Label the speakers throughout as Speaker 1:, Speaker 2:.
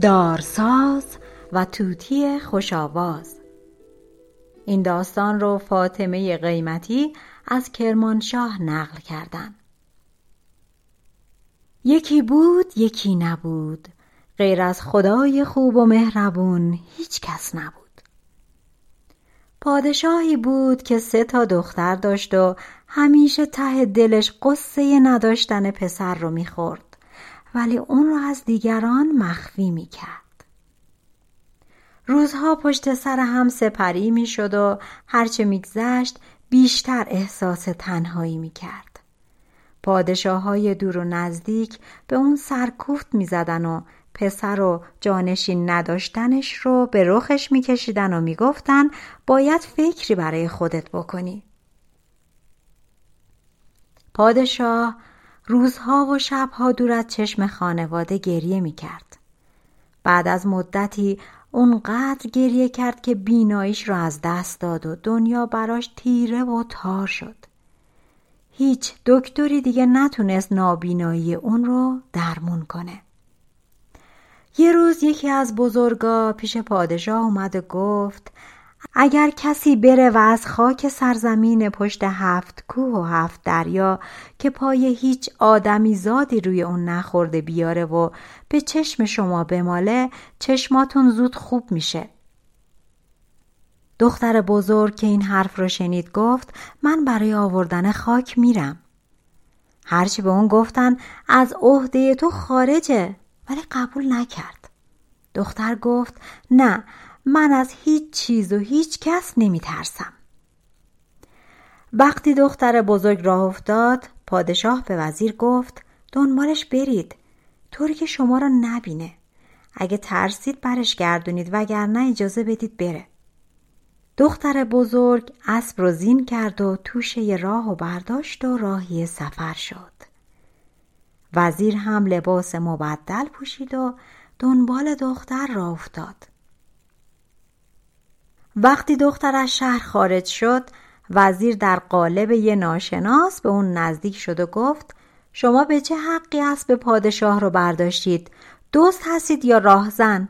Speaker 1: دارساز و توتی خوشاواز این داستان رو فاطمه قیمتی از کرمانشاه نقل کردن. یکی بود یکی نبود. غیر از خدای خوب و مهربون هیچ کس نبود. پادشاهی بود که سه تا دختر داشت و همیشه ته دلش قصه نداشتن پسر رو می‌خورد. ولی اون رو از دیگران مخفی می کرد. روزها پشت سر هم سپری می شد و هرچه میگذشت بیشتر احساس تنهایی می کرد. پادشاه های دور و نزدیک به اون سرکوفت می زدن و پسر و جانشین نداشتنش رو به رخش میکشیدن و می‌گفتن باید فکری برای خودت بکنی. پادشاه روزها و شبها دور از چشم خانواده گریه می کرد. بعد از مدتی اونقدر گریه کرد که بیناییش را از دست داد و دنیا براش تیره و تار شد. هیچ دکتری دیگه نتونست نابینایی اون رو درمون کنه. یه روز یکی از بزرگا پیش پادشاه اومد و گفت اگر کسی بره و از خاک سرزمین پشت هفت کوه و هفت دریا که پای هیچ آدمی زادی روی اون نخورده بیاره و به چشم شما بماله چشماتون زود خوب میشه. دختر بزرگ که این حرف رو شنید گفت من برای آوردن خاک میرم. هرچی به اون گفتن از عهده تو خارجه ولی قبول نکرد. دختر گفت نه من از هیچ چیز و هیچ کس نمی ترسم. وقتی دختر بزرگ راه افتاد پادشاه به وزیر گفت دنبالش برید. طوری که شما را نبینه. اگه ترسید برش گردونید وگرنه اجازه بدید بره. دختر بزرگ اسب رو زین کرد و توشه راه و برداشت و راهی سفر شد. وزیر هم لباس مبدل پوشید و دنبال دختر را افتاد. وقتی دختر از شهر خارج شد وزیر در قالب یه ناشناس به اون نزدیک شد و گفت شما به چه حقی اسب پادشاه رو برداشتید؟ دوست هستید یا راهزن؟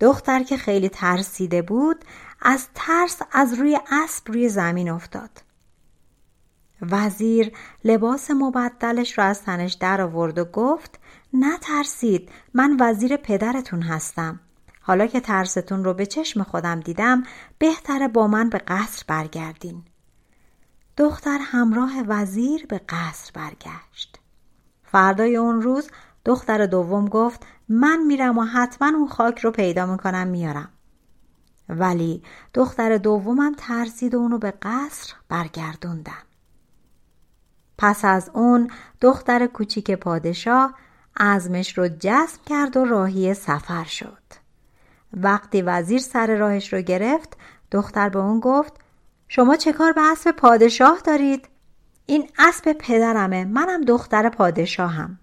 Speaker 1: دختر که خیلی ترسیده بود از ترس از روی اسب روی زمین افتاد. وزیر لباس مبدلش را از تنش در آورد و گفت نترسید من وزیر پدرتون هستم. حالا که ترستون رو به چشم خودم دیدم بهتره با من به قصر برگردین. دختر همراه وزیر به قصر برگشت. فردای اون روز دختر دوم گفت من میرم و حتما اون خاک رو پیدا می‌کنم میارم. ولی دختر دومم ترسید و اونو به قصر برگردوندن. پس از اون دختر کوچیک پادشاه ازمش رو جذب کرد و راهی سفر شد. وقتی وزیر سر راهش رو گرفت دختر به اون گفت شما چه کار به اسب پادشاه دارید؟ این اسب پدرمه منم دختر پادشاهم.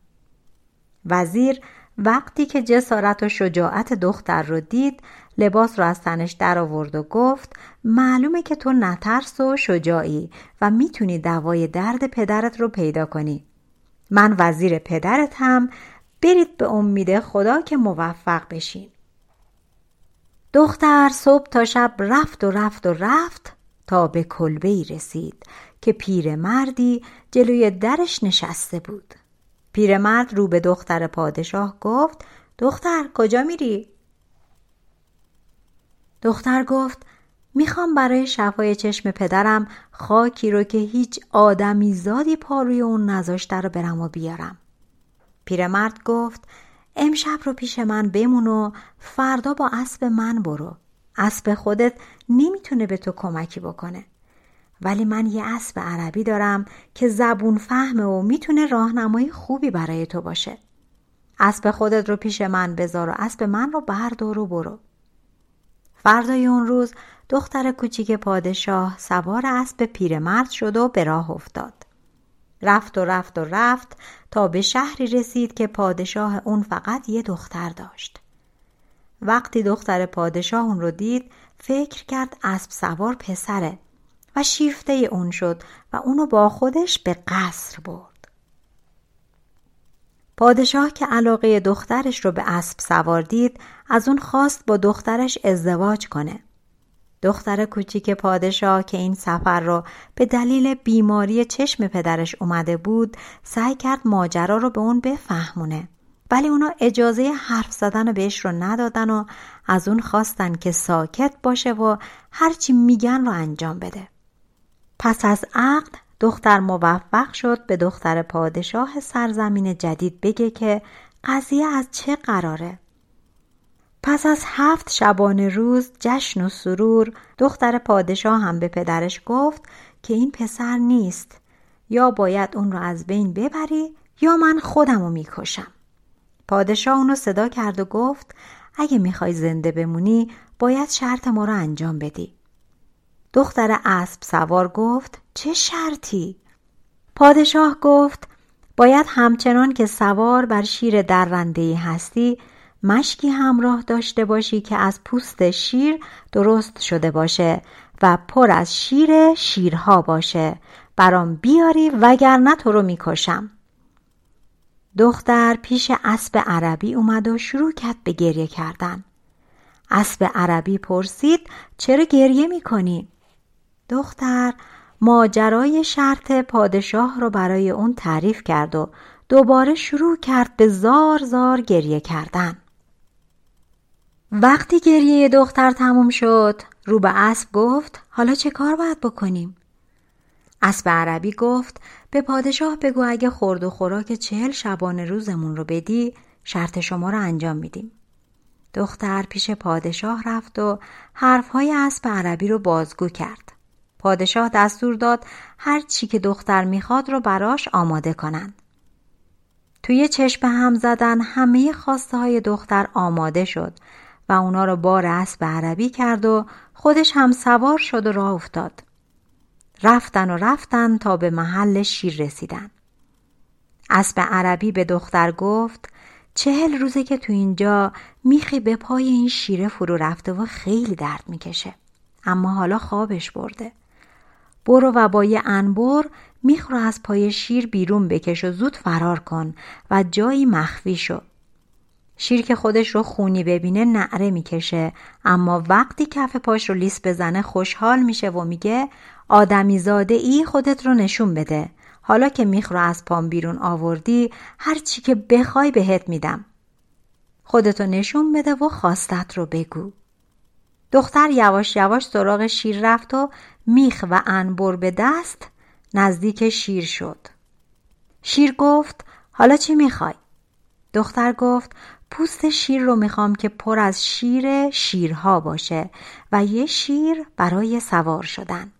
Speaker 1: وزیر وقتی که جسارت و شجاعت دختر رو دید لباس رو از تنش در آورد و گفت معلومه که تو نترس و شجاعی و می‌تونی دوای درد پدرت رو پیدا کنی. من وزیر پدرت هم برید به امید خدا که موفق بشین. دختر صبح تا شب رفت و رفت و رفت تا به کلبه ای رسید که پیرمردی جلوی درش نشسته بود. پیرمرد رو به دختر پادشاه گفت دختر کجا میری؟ دختر گفت می‌خوام برای شفای چشم پدرم خاکی رو که هیچ آدمی زادی پا روی اون نذاشته رو برم و بیارم. پیرمرد گفت امشب رو پیش من بمون و فردا با اسب من برو. اسب خودت نمی‌تونه به تو کمکی بکنه. ولی من یه اسب عربی دارم که زبون فهمه و می‌تونه راهنمای خوبی برای تو باشه. اسب خودت رو پیش من بذار و اسب من رو بردار و برو. فردای اون روز دختر کوچیک پادشاه سوار اسب پیرمرد شد و به راه افتاد. رفت و رفت و رفت تا به شهری رسید که پادشاه اون فقط یه دختر داشت. وقتی دختر پادشاه اون رو دید فکر کرد اسب سوار پسره و شیفته اون شد و اونو با خودش به قصر برد. پادشاه که علاقه دخترش رو به اسب سوار دید از اون خواست با دخترش ازدواج کنه. دختر کوچیک پادشاه که این سفر را به دلیل بیماری چشم پدرش اومده بود سعی کرد ماجرا رو به اون بفهمونه. ولی اونا اجازه حرف زدن بهش رو ندادن و از اون خواستن که ساکت باشه و هرچی میگن رو انجام بده. پس از عقد دختر موفق شد به دختر پادشاه سرزمین جدید بگه که قضیه از چه قراره؟ پس از هفت شبانه روز جشن و سرور دختر پادشاه هم به پدرش گفت که این پسر نیست. یا باید اون رو از بین ببری یا من خودم رو می‌کشم. پادشاه اونو صدا کرد و گفت اگه می‌خوای زنده بمونی باید شرط ما رو انجام بدی. دختر اسب سوار گفت چه شرطی؟ پادشاه گفت باید همچنان که سوار بر شیر درنده هستی مشکی همراه داشته باشی که از پوست شیر درست شده باشه و پر از شیر شیرها باشه. برام بیاری وگرنه تو رو می‌کشم. دختر پیش اسب عربی اومد و شروع کرد به گریه کردن. اسب عربی پرسید چرا گریه می‌کنی؟ دختر ماجرای شرط پادشاه رو برای اون تعریف کرد و دوباره شروع کرد به زار زار گریه کردن. وقتی گریه دختر تموم شد رو به اسب گفت حالا چه کار باید بکنیم؟ اسب عربی گفت به پادشاه بگو اگه خورد و خوراک چهل شبانه روزمون رو بدی شرط شما رو انجام میدیم. دختر پیش پادشاه رفت و حرفهای اسب عربی رو بازگو کرد. پادشاه دستور داد هر چی که دختر می‌خواد رو براش آماده کنند. توی چشم هم زدن همه خواسته های دختر آماده شد و اونا رو بار اسب عربی کرد و خودش هم سوار شد و راه افتاد. رفتن و رفتن تا به محل شیر رسیدن. اسب عربی به دختر گفت چهل روزه که تو اینجا میخی به پای این شیره فرو رفته و خیلی درد می‌کشه. اما حالا خوابش برده. برو و با یه انبر میخ رو از پای شیر بیرون بکش و زود فرار کن و جایی مخفی شو. شیر که خودش رو خونی ببینه نعره می‌کشه. اما وقتی کف پاش رو لیس بزنه خوشحال میشه و میگه آدمی زاده ای خودت رو نشون بده. حالا که میخ رو از پام بیرون آوردی هر چی که بخوای بهت میدم. خودتو نشون بده و خواستت رو بگو. دختر یواش یواش سراغ شیر رفت و میخ و انبر به دست نزدیک شیر شد. شیر گفت حالا چی می‌خوای؟ دختر گفت پوست شیر رو می‌خوام که پر از شیر شیرها باشه و یه شیر برای سوار شدن.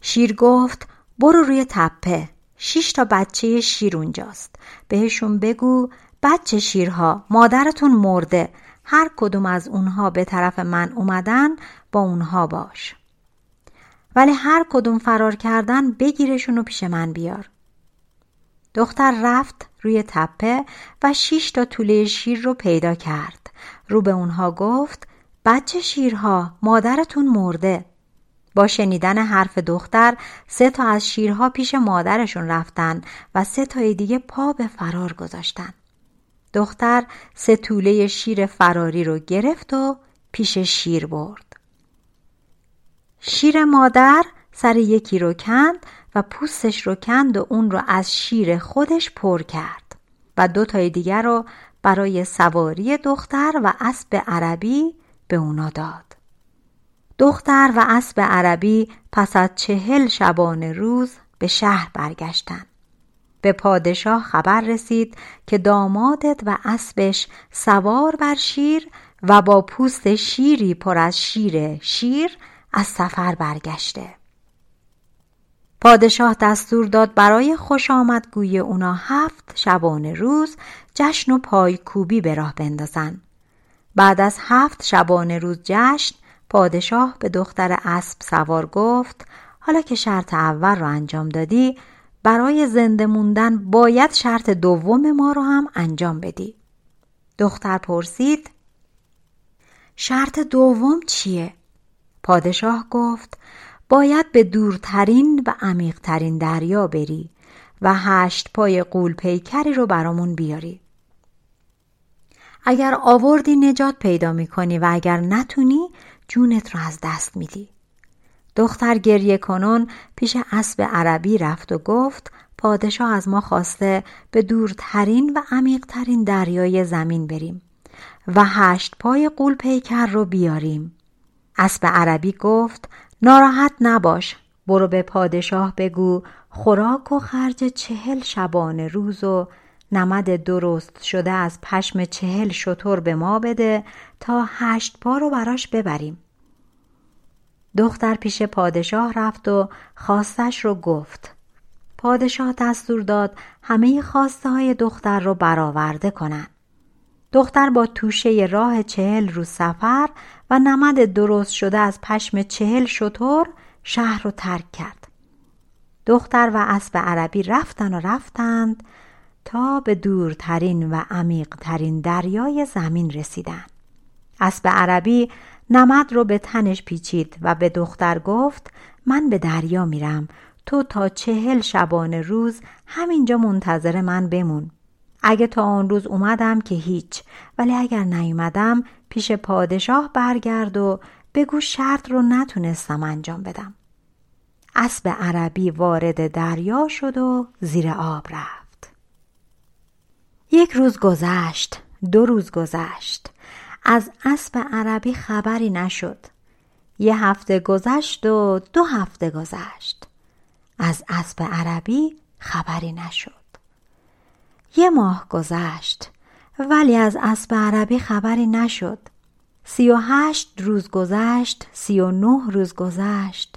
Speaker 1: شیر گفت برو روی تپه. شش تا بچه شیر اونجاست. بهشون بگو بچه شیرها مادرتون مرده. هر کدوم از اونها به طرف من اومدن با اونها باش. ولی هر کدوم فرار کردن بگیرشون و پیش من بیار. دختر رفت روی تپه و شیش تا طوله شیر رو پیدا کرد. رو به اونها گفت بچه شیرها مادرتون مرده. با شنیدن حرف دختر سه تا از شیرها پیش مادرشون رفتن و سه تای دیگه پا به فرار گذاشتن. دختر سه طوله شیر فراری رو گرفت و پیش شیر برد. شیر مادر سر یکی رو کند و پوستش رو کند و اون رو از شیر خودش پر کرد و دو تای دیگر رو برای سواری دختر و اسب عربی به اونا داد. دختر و اسب عربی پس از چهل شبانه روز به شهر برگشتن. به پادشاه خبر رسید که دامادت و اسبش سوار بر شیر و با پوست شیری پر از شیر شیر از سفر برگشته. پادشاه دستور داد برای خوش آمدگوی اونا هفت شبانه روز جشن و پایکوبی به راه بندازن. بعد از هفت شبانه روز جشن پادشاه به دختر اسب سوار گفت حالا که شرط اول رو انجام دادی برای زنده موندن باید شرط دوم ما رو هم انجام بدی. دختر پرسید شرط دوم چیه؟ پادشاه گفت باید به دورترین و عمیقترین دریا بری و هشت پای قول پیکری رو برامون بیاری. اگر آوردی نجات پیدا می‌کنی و اگر نتونی جونت رو از دست میدی. دختر گریه کنون پیش اسب عربی رفت و گفت پادشاه از ما خواسته به دورترین و عمیقترین دریای زمین بریم و هشت پای قول پیکر رو بیاریم. اسب عربی گفت ناراحت نباش برو به پادشاه بگو خوراک و خرج چهل شبانه روز و نمد درست شده از پشم چهل شطور به ما بده تا هشت پا رو براش ببریم. دختر پیش پادشاه رفت و خواستش رو گفت. پادشاه دستور داد همه خواسته های دختر رو برآورده کنند. دختر با توشه راه چهل روز سفر و نمد درست شده از پشم چهل شطور شهر رو ترک کرد. دختر و اسب عربی رفتن و رفتند تا به دورترین و عمیقترین دریای زمین رسیدند. اسب عربی نمد رو به تنش پیچید و به دختر گفت من به دریا میرم تو تا چهل شبانه روز همینجا منتظر من بمون. اگه تا آن روز اومدم که هیچ ولی اگر نیومدم پیش پادشاه برگرد و بگو شرط رو نتونستم انجام بدم. اسب عربی وارد دریا شد و زیر آب رفت. یک روز گذشت، دو روز گذشت. از اسب عربی خبری نشد. یه هفته گذشت و دو هفته گذشت. از اسب عربی خبری نشد. یه ماه گذشت ولی از اسب عربی خبری نشد. سی و هشت روز گذشت سی و نه روز گذشت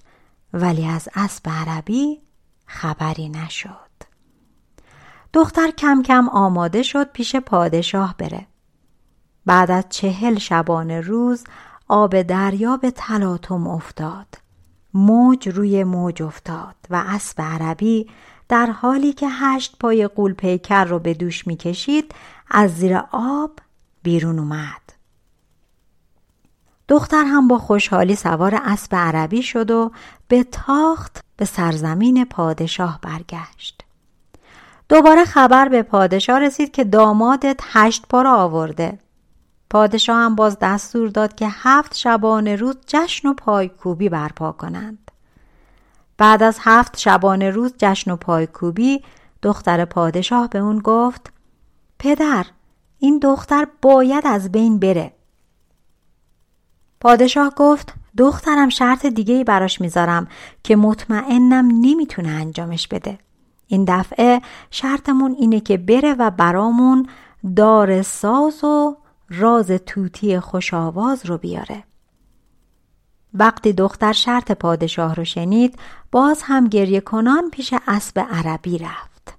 Speaker 1: ولی از اسب عربی خبری نشد. دختر کم کم آماده شد پیش پادشاه بره. بعد از چهل شبانه روز آب دریا به تلاطم افتاد. موج روی موج افتاد و اسب عربی در حالی که هشت پای قول پیکر رو به دوش می‌کشید از زیر آب بیرون اومد. دختر هم با خوشحالی سوار اسب عربی شد و به تاخت به سرزمین پادشاه برگشت. دوباره خبر به پادشاه رسید که دامادت هشت پا را آورده. پادشاه هم باز دستور داد که هفت شبانه روز جشن و پایکوبی برپا کنند. بعد از هفت شبانه روز جشن و پایکوبی دختر پادشاه به اون گفت پدر این دختر باید از بین بره. پادشاه گفت دخترم شرط دیگه ای براش می‌ذارم که مطمئنم نمی‌تونه انجامش بده. این دفعه شرطمون اینه که بره و برامون دار ساز و راز توتی خوشاواز رو بیاره. وقتی دختر شرط پادشاه رو شنید باز هم گریه کنان پیش اسب عربی رفت.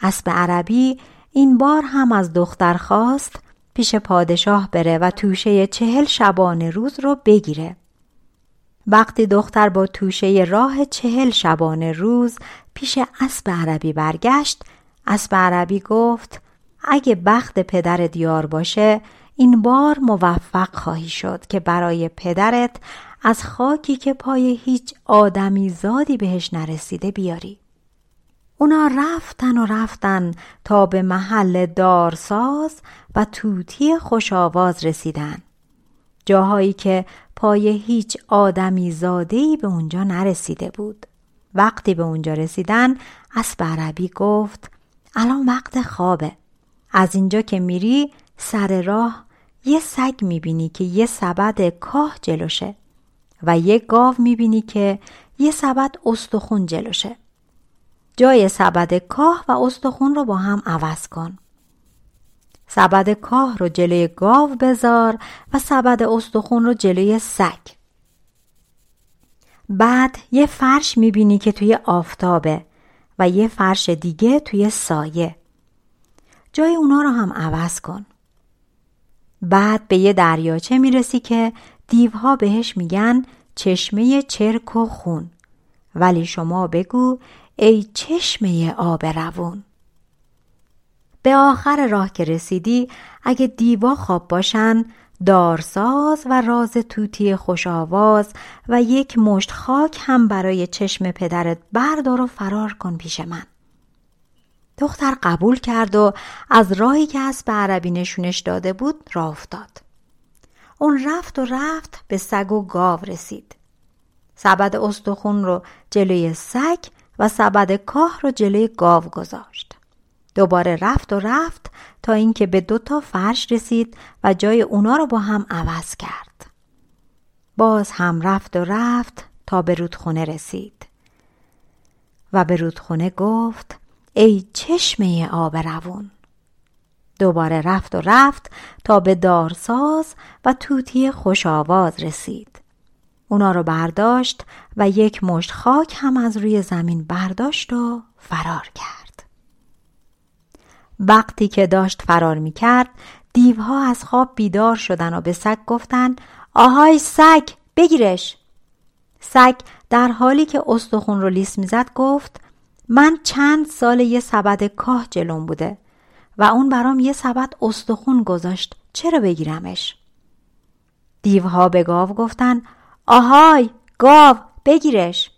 Speaker 1: اسب عربی این بار هم از دختر خواست پیش پادشاه بره و توشه چهل شبانه روز رو بگیره. وقتی دختر با توشه راه چهل شبانه روز پیش اسب عربی برگشت اسب عربی گفت اگه بخت پدر دیار باشه این بار موفق خواهی شد که برای پدرت از خاکی که پای هیچ آدمی زادی بهش نرسیده بیاری. اونا رفتن و رفتن تا به محل دارساز و توتی خوشاواز رسیدن. جاهایی که پای هیچ آدمی زادهی به اونجا نرسیده بود. وقتی به اونجا رسیدن اسب عربی گفت الان وقت خوابه. از اینجا که میری سر راه یه سگ می‌بینی که یه سبد کاه جلوشه و یه گاو می‌بینی که یه سبد استخون جلوشه. جای سبد کاه و استخون رو با هم عوض کن. سبد کاه رو جلوی گاو بذار و سبد استخون رو جلوی سگ. بعد یه فرش می‌بینی که توی آفتابه و یه فرش دیگه توی سایه جای اونا رو هم عوض کن بعد به یه دریاچه می‌رسی که دیوها بهش میگن چشمه چرک و خون ولی شما بگو ای چشمه آب روون به آخر راه که رسیدی اگه دیوا خواب باشن دارساز و راز توتی خوش آواز و یک مشت خاک هم برای چشم پدرت بردار و فرار کن پیش من. دختر قبول کرد و از راهی که از به عربی نشونش داده بود راه افتاد. اون رفت و رفت به سگ و گاو رسید. سبد استخون رو جلوی سگ و سبد کاه رو جلوی گاو گذاشت. دوباره رفت و رفت تا اینکه به دو تا فرش رسید و جای اونا رو با هم عوض کرد. باز هم رفت و رفت تا به رودخونه رسید. و به رودخونه گفت ای چشمه آب روون. دوباره رفت و رفت تا به دارساز و توتی خوش آواز رسید. اونا رو برداشت و یک مشت خاک هم از روی زمین برداشت و فرار کرد. وقتی که داشت فرار می کرد دیوها از خواب بیدار شدن و به سگ گفتن آهای سگ بگیرش سگ در حالی که استخون رو لیس می‌زد گفت من چند سال یه سبد کاه جلوم بوده و اون برام یه سبد استخون گذاشت چرا بگیرمش؟ دیوها به گاو گفتن آهای گاو بگیرش.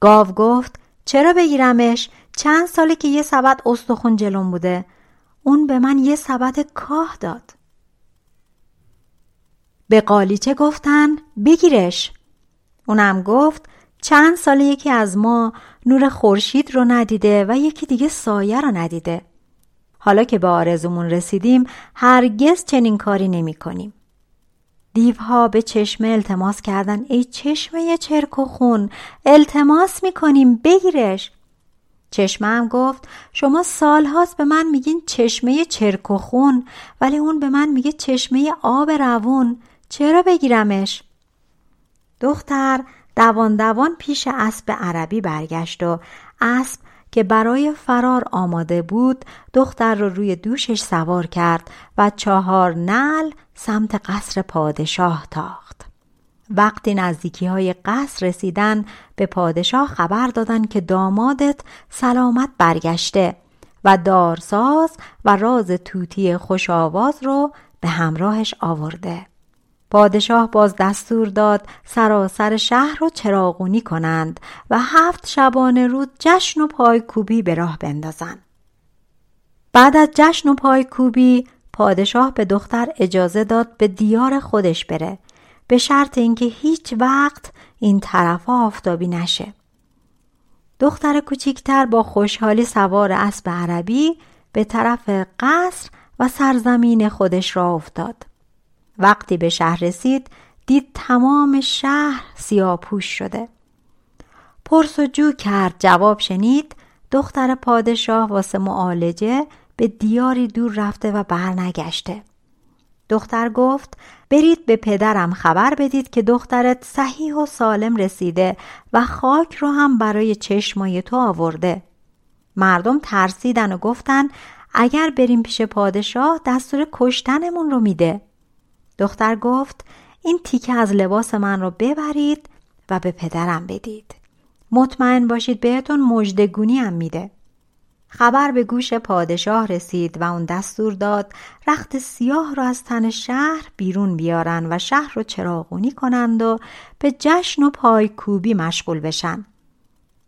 Speaker 1: گاو گفت چرا بگیرمش؟ چند ساله که یه سبد استخون جلوم بوده. اون به من یه سبد کاه داد. به قالیچه گفتن بگیرش. اونم گفت چند ساله یکی از ما نور خورشید رو ندیده و یکی دیگه سایه رو ندیده حالا که به آرزومون رسیدیم هرگز چنین کاری نمی کنیم. دیوها به چشمه التماس کردن ای چشمه چرک و خون التماس می‌کنیم بگیرش چشمم گفت شما سالهاست به من میگین چشمه چرک و خون ولی اون به من میگه چشمه آب روون چرا بگیرمش؟ دختر دوان دوان پیش اسب عربی برگشت و اسب که برای فرار آماده بود دختر رو روی دوشش سوار کرد و چهار نل سمت قصر پادشاه تاخت. وقتی نزدیکی های قصر رسیدن به پادشاه خبر دادن که دامادت سلامت برگشته و دارساز و راز توتی خوش آواز رو به همراهش آورده. پادشاه باز دستور داد سراسر شهر رو چراغونی کنند و هفت شبانه رود جشن و پایکوبی به راه بندازن. بعد از جشن و پایکوبی پادشاه به دختر اجازه داد به دیار خودش بره به شرط اینکه هیچ وقت این طرف آفتابی نشه. دختر کوچیکتر با خوشحالی سوار اسب عربی به طرف قصر و سرزمین خودش را افتاد. وقتی به شهر رسید دید تمام شهر سیاپوش شده. پرس و جو کرد جواب شنید دختر پادشاه واسه معالجه به دیاری دور رفته و برنگشته. دختر گفت برید به پدرم خبر بدید که دخترت صحیح و سالم رسیده و خاک رو هم برای چشمای تو آورده. مردم ترسیدن و گفتن اگر بریم پیش پادشاه دستور کشتنمون رو میده. دختر گفت این تیکه از لباس من رو ببرید و به پدرم بدید. مطمئن باشید بهتون مجدگونی هم میده. خبر به گوش پادشاه رسید و اون دستور داد رخت سیاه را از تن شهر بیرون بیارن و شهر رو چراغونی کنند و به جشن و پایکوبی مشغول بشن.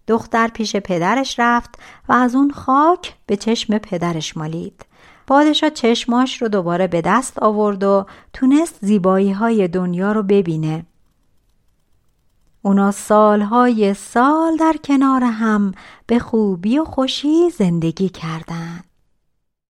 Speaker 1: دختر پیش پدرش رفت و از اون خاک به چشم پدرش مالید. پادشاه چشماش رو دوباره به دست آورد و تونست زیبایی های دنیا رو ببینه. اونا سالهای سال در کنار هم به خوبی و خوشی زندگی کردند.